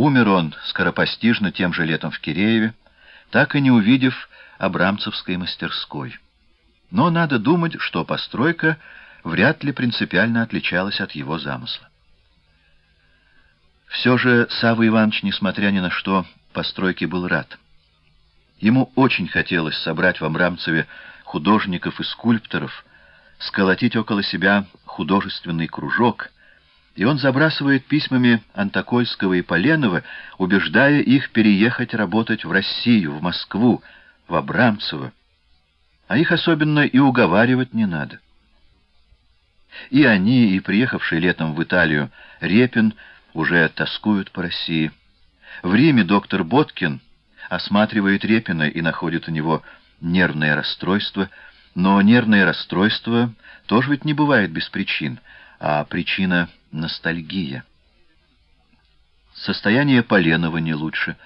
Умер он скоропостижно тем же летом в Кирееве, так и не увидев Абрамцевской мастерской. Но надо думать, что постройка вряд ли принципиально отличалась от его замысла. Все же Савва Иванович, несмотря ни на что, постройке был рад. Ему очень хотелось собрать в Абрамцеве художников и скульпторов, сколотить около себя художественный кружок, и он забрасывает письмами Антокольского и Поленова, убеждая их переехать работать в Россию, в Москву, в Абрамцево. А их особенно и уговаривать не надо. И они, и приехавший летом в Италию Репин уже тоскуют по России. В Риме доктор Боткин осматривает Репина и находит у него нервное расстройство, но нервное расстройство тоже ведь не бывает без причин, а причина — ностальгия. Состояние Поленова не лучше.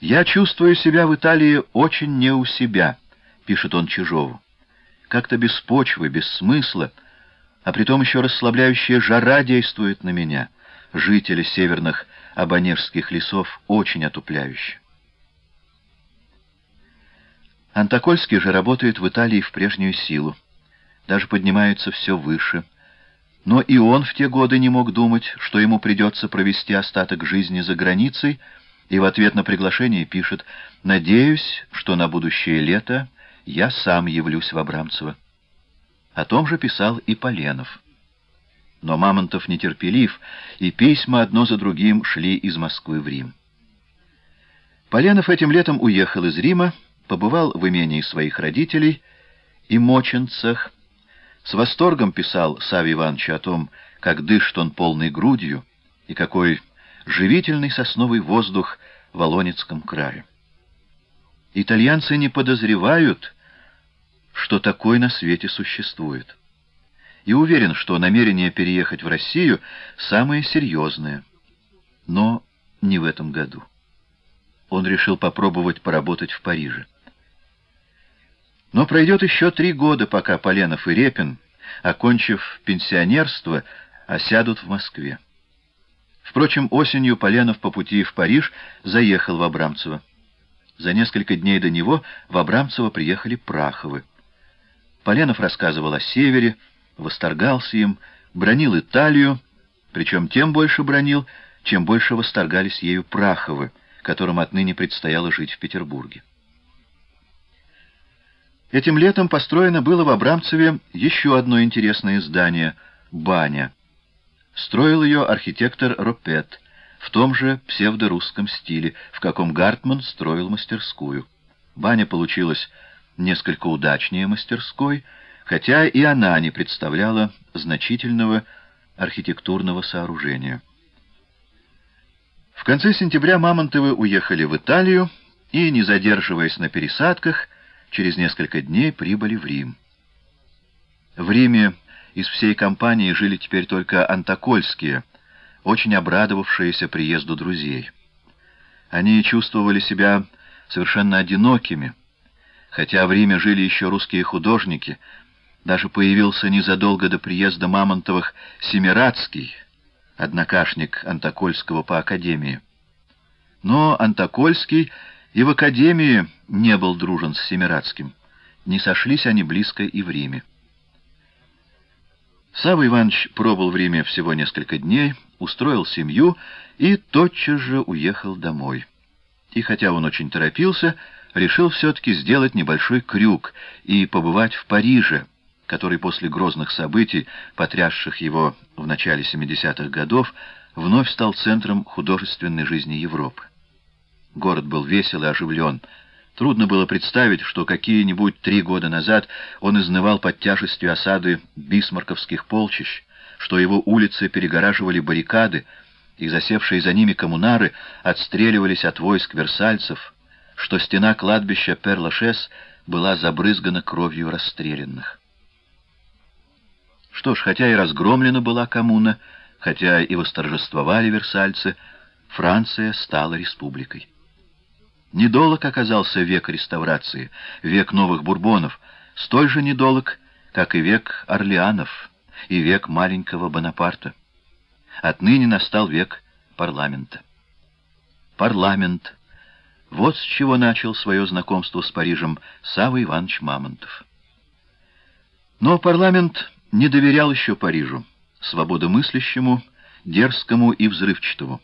«Я чувствую себя в Италии очень не у себя», — пишет он Чижову. «Как-то без почвы, без смысла, а притом еще расслабляющая жара действует на меня, жители северных абонежских лесов, очень отупляюще». Антокольский же работает в Италии в прежнюю силу, даже поднимается все выше. Но и он в те годы не мог думать, что ему придется провести остаток жизни за границей, и в ответ на приглашение пишет «Надеюсь, что на будущее лето я сам явлюсь в Абрамцево». О том же писал и Поленов. Но Мамонтов нетерпелив, и письма одно за другим шли из Москвы в Рим. Поленов этим летом уехал из Рима, побывал в имении своих родителей и моченцах, с восторгом писал Саве Ивановичу о том, как дышит он полной грудью и какой живительный сосновый воздух в Волонецком крае. Итальянцы не подозревают, что такой на свете существует. И уверен, что намерение переехать в Россию самое серьезное. Но не в этом году. Он решил попробовать поработать в Париже. Но пройдет еще три года, пока Поленов и Репин, окончив пенсионерство, осядут в Москве. Впрочем, осенью Поленов по пути в Париж заехал в Абрамцево. За несколько дней до него в Абрамцево приехали Праховы. Поленов рассказывал о севере, восторгался им, бронил Италию, причем тем больше бронил, чем больше восторгались ею Праховы, которым отныне предстояло жить в Петербурге. Этим летом построено было в Абрамцеве еще одно интересное здание — баня. Строил ее архитектор Ропет в том же псевдорусском стиле, в каком Гартман строил мастерскую. Баня получилась несколько удачнее мастерской, хотя и она не представляла значительного архитектурного сооружения. В конце сентября Мамонтовы уехали в Италию и, не задерживаясь на пересадках, через несколько дней прибыли в Рим. В Риме из всей компании жили теперь только антокольские, очень обрадовавшиеся приезду друзей. Они чувствовали себя совершенно одинокими, хотя в Риме жили еще русские художники, даже появился незадолго до приезда Мамонтовых Семирадский, однокашник Антокольского по академии. Но Антокольский и в академии не был дружен с Семирадским. Не сошлись они близко и в Риме. Савва Иванович пробыл в Риме всего несколько дней, устроил семью и тотчас же уехал домой. И хотя он очень торопился, решил все-таки сделать небольшой крюк и побывать в Париже, который после грозных событий, потрясших его в начале 70-х годов, вновь стал центром художественной жизни Европы. Город был весел и оживлен. Трудно было представить, что какие-нибудь три года назад он изнывал под тяжестью осады бисмарковских полчищ, что его улицы перегораживали баррикады, и засевшие за ними коммунары отстреливались от войск версальцев, что стена кладбища Перлашес была забрызгана кровью расстрелянных. Что ж, хотя и разгромлена была коммуна, хотя и восторжествовали версальцы, Франция стала республикой. Недолог оказался век реставрации, век новых бурбонов, столь же недолог, как и век Орлеанов и век маленького Бонапарта. Отныне настал век парламента. парламент. Вот с чего начал свое знакомство с Парижем Савва Иванович Мамонтов. Но парламент не доверял еще Парижу, свободомыслящему, дерзкому и взрывчатому.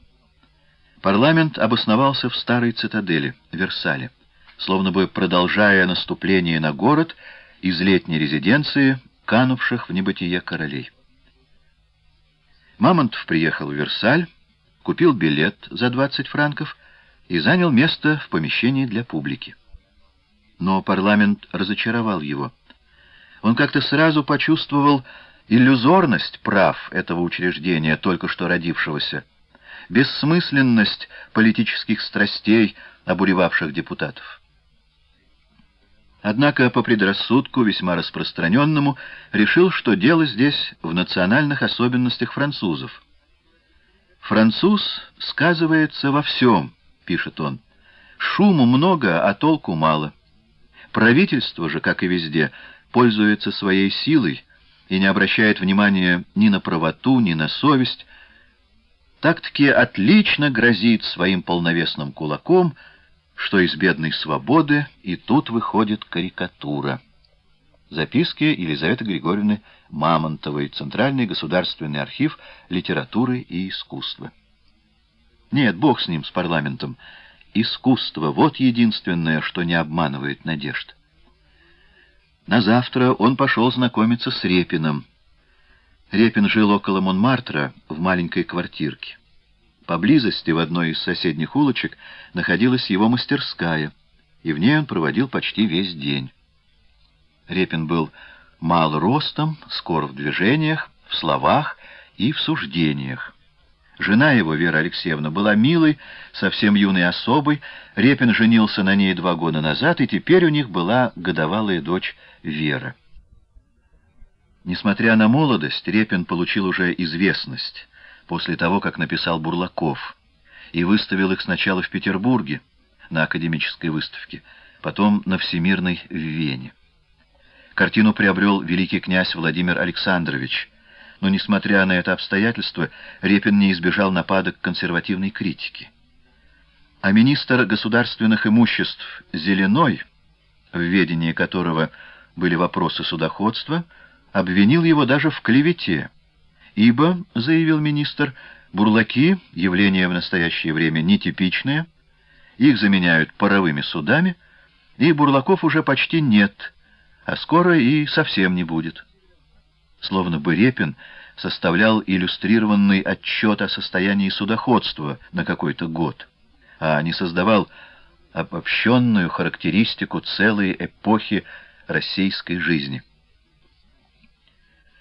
Парламент обосновался в старой цитадели, Версале, словно бы продолжая наступление на город из летней резиденции, канувших в небытие королей. Мамонтов приехал в Версаль, купил билет за 20 франков и занял место в помещении для публики. Но парламент разочаровал его. Он как-то сразу почувствовал иллюзорность прав этого учреждения, только что родившегося, бессмысленность политических страстей, обуревавших депутатов. Однако по предрассудку, весьма распространенному, решил, что дело здесь в национальных особенностях французов. «Француз сказывается во всем», — пишет он. «Шуму много, а толку мало. Правительство же, как и везде, пользуется своей силой и не обращает внимания ни на правоту, ни на совесть. Так-таки отлично грозит своим полновесным кулаком — что из бедной свободы и тут выходит карикатура. Записки Елизаветы Григорьевны Мамонтовой, Центральный государственный архив литературы и искусства. Нет, бог с ним, с парламентом. Искусство — вот единственное, что не обманывает надежд. На завтра он пошел знакомиться с Репином. Репин жил около Монмартра в маленькой квартирке. Поблизости, в одной из соседних улочек, находилась его мастерская, и в ней он проводил почти весь день. Репин был мал ростом, скор в движениях, в словах и в суждениях. Жена его, Вера Алексеевна, была милой, совсем юной особой. Репин женился на ней два года назад, и теперь у них была годовалая дочь Вера. Несмотря на молодость, Репин получил уже известность после того, как написал Бурлаков, и выставил их сначала в Петербурге, на академической выставке, потом на Всемирной в Вене. Картину приобрел великий князь Владимир Александрович, но, несмотря на это обстоятельство, Репин не избежал нападок консервативной критики. А министр государственных имуществ Зеленой, в ведении которого были вопросы судоходства, обвинил его даже в клевете, Ибо, — заявил министр, — бурлаки — явление в настоящее время нетипичное, их заменяют паровыми судами, и бурлаков уже почти нет, а скоро и совсем не будет. Словно бы Репин составлял иллюстрированный отчет о состоянии судоходства на какой-то год, а не создавал обобщенную характеристику целой эпохи российской жизни.